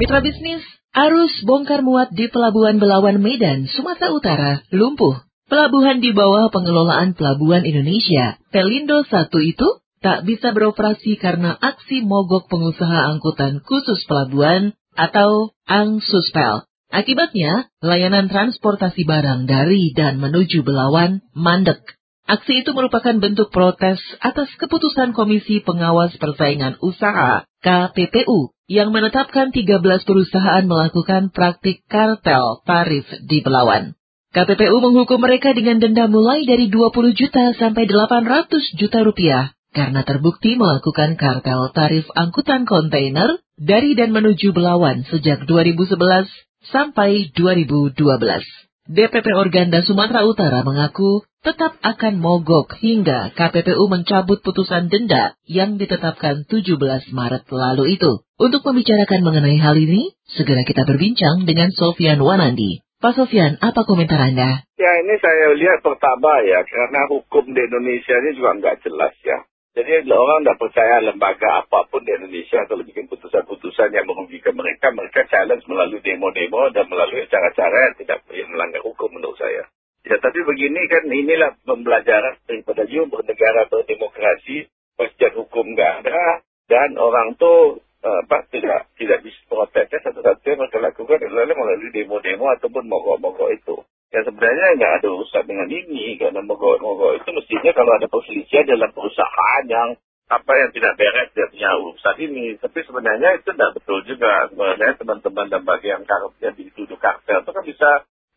Mitra bisnis, arus bongkar muat di Pelabuhan Belawan Medan, Sumatera Utara, lumpuh. Pelabuhan di bawah pengelolaan Pelabuhan Indonesia, Pelindo 1 itu, tak bisa beroperasi karena aksi mogok pengusaha angkutan khusus pelabuhan atau ANGSUSPEL. Akibatnya, layanan transportasi barang dari dan menuju Belawan mandek. Aksi itu merupakan bentuk protes atas keputusan Komisi Pengawas Persaingan Usaha KPPU yang menetapkan 13 perusahaan melakukan praktik kartel tarif di Belawan. KPPU menghukum mereka dengan denda mulai dari 20 juta sampai 800 juta rupiah karena terbukti melakukan kartel tarif angkutan kontainer dari dan menuju Belawan sejak 2011 sampai 2012. DPP Organda Sumatera Utara mengaku tetap akan mogok hingga KPPU mencabut putusan denda yang ditetapkan 17 Maret lalu itu. Untuk membicarakan mengenai hal ini, segera kita berbincang dengan Sofian Wanandi. Pak Sofian, apa komentar Anda? Ya ini saya lihat pertama ya, karena hukum di Indonesia ini juga nggak jelas ya. Jadi orang tidak percaya lembaga apa pun di Indonesia kalau bikin putusan-putusan yang merugikan mereka, mereka challenge melalui demo-demo dan melalui cara-cara yang tidak melanggar hukum menurut saya. Ya tapi begini kan inilah pembelajaran daripada you bernegara berdemokrasi, kepastian hukum nggak ada dan orang tuh uh, apa tidak tidak bisa protesnya satu-satunya mereka lakukan adalah melalui demo-demo ataupun mogok-mogok itu. Ya sebenarnya nggak ada urusan dengan ini karena mogok-mogok itu mestinya kalau ada perselisihan dalam perusahaan yang apa yang tidak beres dia punya urusan ini. Tapi sebenarnya itu tidak betul juga. Sebenarnya teman-teman dan bagian yang dituduh kartel itu kan bisa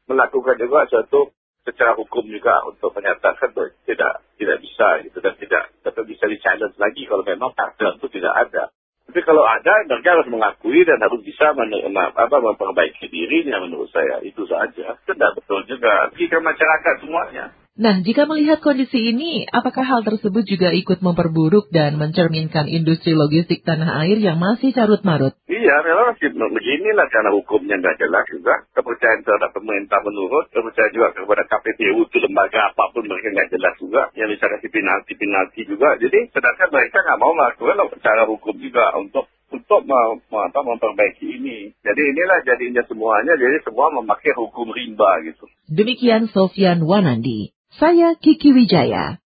melakukan juga suatu secara hukum juga untuk menyatakan tidak tidak bisa gitu dan tidak tetap bisa di challenge lagi kalau memang kartel itu tidak ada. Tapi kalau ada, mereka harus mengakui dan harus bisa apa, memperbaiki dirinya menurut saya. Itu saja. Itu tidak betul juga. Jika masyarakat semuanya. Nah, jika melihat kondisi ini, apakah hal tersebut juga ikut memperburuk dan mencerminkan industri logistik tanah air yang masih carut-marut? Iya, memang masih beginilah karena hukumnya nggak jelas juga. Kepercayaan terhadap pemerintah menurut, kepercayaan juga kepada KPPU itu lembaga apa pun mereka nggak jelas juga. Yang bisa kasih penalti-penalti juga. Jadi, sedangkan mereka nggak mau melakukan cara hukum juga untuk untuk apa, memperbaiki ini. Jadi inilah jadinya semuanya, jadi semua memakai hukum rimba gitu. Demikian Sofian Wanandi. Saya Kiki Wijaya.